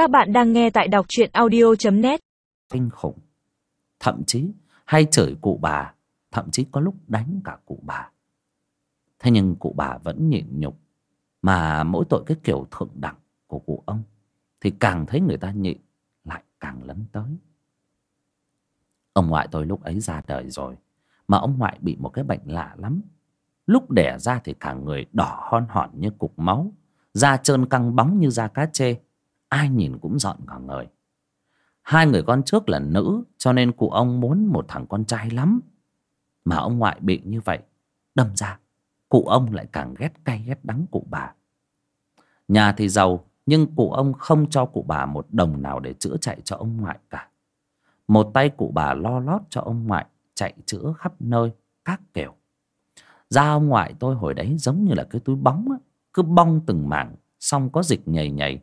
Các bạn đang nghe tại đọc truyện audio.net kinh khủng. Thậm chí hay chửi cụ bà, thậm chí có lúc đánh cả cụ bà. Thế nhưng cụ bà vẫn nhịn nhục, mà mỗi tội cái kiểu thượng đẳng của cụ ông thì càng thấy người ta nhịn lại càng lấn tới. Ông ngoại tôi lúc ấy ra đời rồi, mà ông ngoại bị một cái bệnh lạ lắm. Lúc đẻ ra thì cả người đỏ hon hòn như cục máu, da trơn căng bóng như da cá chê ai nhìn cũng dọn cả người. Hai người con trước là nữ cho nên cụ ông muốn một thằng con trai lắm. Mà ông ngoại bị như vậy đâm ra cụ ông lại càng ghét cay ghét đắng cụ bà. Nhà thì giàu nhưng cụ ông không cho cụ bà một đồng nào để chữa chạy cho ông ngoại cả. Một tay cụ bà lo lót cho ông ngoại chạy chữa khắp nơi các kiểu. Da ông ngoại tôi hồi đấy giống như là cái túi bóng á, cứ bong từng mảng xong có dịch nhầy nhầy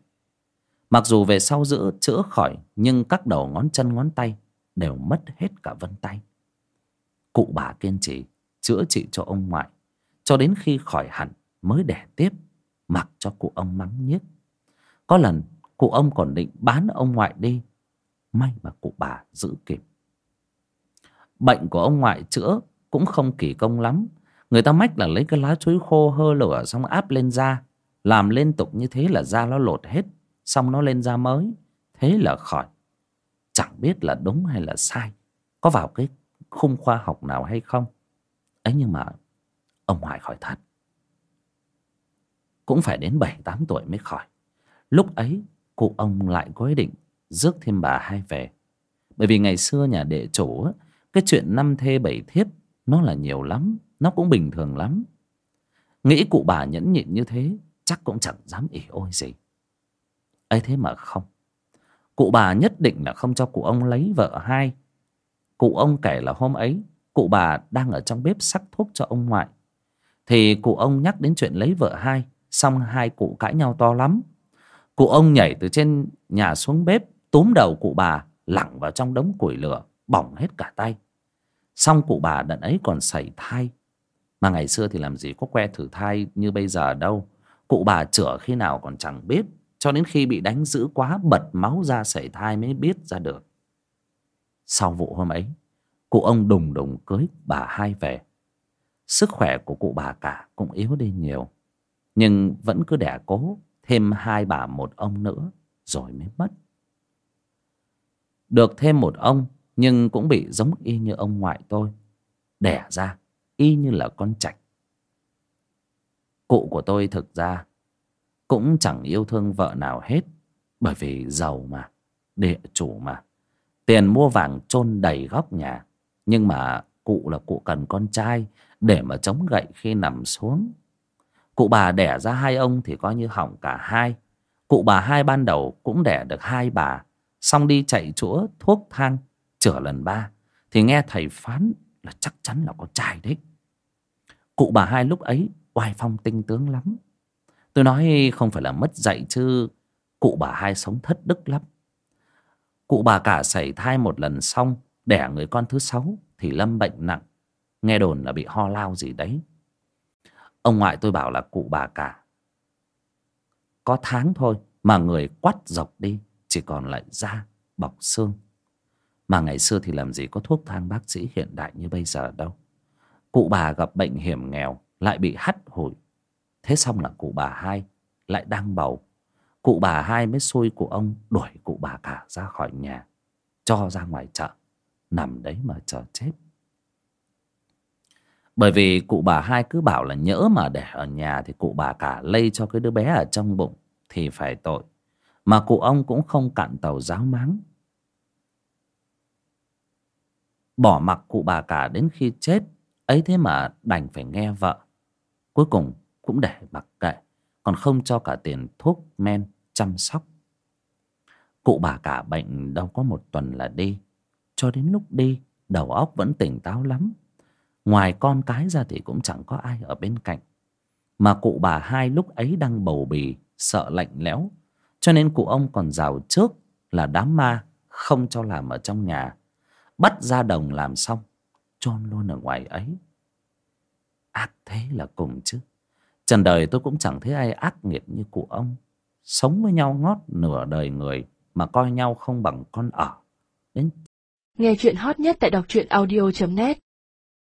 mặc dù về sau giữ chữa khỏi, nhưng các đầu ngón chân ngón tay đều mất hết cả vân tay. Cụ bà kiên trì chữa trị cho ông ngoại, cho đến khi khỏi hẳn mới đẻ tiếp, mặc cho cụ ông mắng nhiếc. Có lần cụ ông còn định bán ông ngoại đi, may mà cụ bà giữ kịp. Bệnh của ông ngoại chữa cũng không kỳ công lắm. Người ta mách là lấy cái lá chuối khô hơ lửa xong áp lên da, làm liên tục như thế là da nó lột hết xong nó lên da mới. Thế là khỏi. Chẳng biết là đúng hay là sai. Có vào cái khung khoa học nào hay không? Ấy nhưng mà ông ngoại khỏi thật. Cũng phải đến bảy tám tuổi mới khỏi. Lúc ấy cụ ông lại có ý định rước thêm bà hai về. Bởi vì ngày xưa nhà đệ chủ á, cái chuyện năm thê bảy thiếp nó là nhiều lắm nó cũng bình thường lắm. Nghĩ cụ bà nhẫn nhịn như thế chắc cũng chẳng dám ỉ ôi gì ấy thế mà không. Cụ bà nhất định là không cho cụ ông lấy vợ hai. Cụ ông kể là hôm ấy, cụ bà đang ở trong bếp sắc thuốc cho ông ngoại. Thì cụ ông nhắc đến chuyện lấy vợ hai, xong hai cụ cãi nhau to lắm. Cụ ông nhảy từ trên nhà xuống bếp, túm đầu cụ bà, lẳng vào trong đống củi lửa, bỏng hết cả tay. Xong cụ bà đợt ấy còn sảy thai. Mà ngày xưa thì làm gì có que thử thai như bây giờ đâu. Cụ bà chửa khi nào còn chẳng biết cho đến khi bị đánh dữ quá bật máu ra sảy thai mới biết ra được. Sau vụ hôm ấy, cụ ông đùng đùng cưới bà hai về. Sức khỏe của cụ bà cả cũng yếu đi nhiều, nhưng vẫn cứ đẻ cố thêm hai bà một ông nữa rồi mới mất. Được thêm một ông, nhưng cũng bị giống y như ông ngoại tôi, đẻ ra y như là con trạch cụ của tôi thực ra cũng chẳng yêu thương vợ nào hết, bởi vì giàu mà, địa chủ mà. Tiền mua vàng chôn đầy góc nhà, nhưng mà cụ là cụ cần con trai để mà chống gậy khi nằm xuống. Cụ bà đẻ ra hai ông thì coi như hỏng cả hai. Cụ bà hai ban đầu cũng đẻ được hai bà, xong đi chạy chữa thuốc thang, chữa lần ba. Thì nghe thầy phán là chắc chắn là có trai đấy. Cụ bà hai lúc ấy oai phong tinh tướng lắm tôi nói không phải là mất dạy chứ, cụ bà hai sống thất đức lắm. Cụ bà cả xảy thai một lần xong, đẻ người con thứ sáu thì lâm bệnh nặng. Nghe đồn là bị ho lao gì đấy. Ông ngoại tôi bảo là cụ bà cả, có tháng thôi mà người quắt dọc đi, chỉ còn lại da, bọc xương. Mà ngày xưa thì làm gì có thuốc thang bác sĩ hiện đại như bây giờ đâu. Cụ bà gặp bệnh hiểm nghèo, lại bị hắt hủi thế xong là cụ bà hai lại đang bầu. Cụ bà hai mới xui cụ ông, đuổi cụ bà cả ra khỏi nhà, cho ra ngoài chợ, nằm đấy mà chờ chết. Bởi vì cụ bà hai cứ bảo là nhỡ mà để ở nhà thì cụ bà cả lây cho cái đứa bé ở trong bụng thì phải tội, mà cụ ông cũng không cạn tàu giáo máng. Bỏ mặc cụ bà cả đến khi chết, ấy thế mà đành phải nghe vợ. Cuối cùng cũng để mặc kệ, còn không cho cả tiền thuốc, men, chăm sóc. Cụ bà cả bệnh đâu có một tuần là đi. Cho đến lúc đi, đầu óc vẫn tỉnh táo lắm. Ngoài con cái ra thì cũng chẳng có ai ở bên cạnh. Mà cụ bà hai lúc ấy đang bầu bì, sợ lạnh lẽo. Cho nên cụ ông còn rào trước là đám ma không cho làm ở trong nhà. Bắt ra đồng làm xong, chôn luôn ở ngoài ấy. Ác thế là cùng chứ trần đời tôi cũng chẳng thấy ai ác nghiệt như cụ ông. Sống với nhau ngót nửa đời người mà coi nhau không bằng con ở. Đến Nghe chuyện hot nhất tại đọc truyện audio.net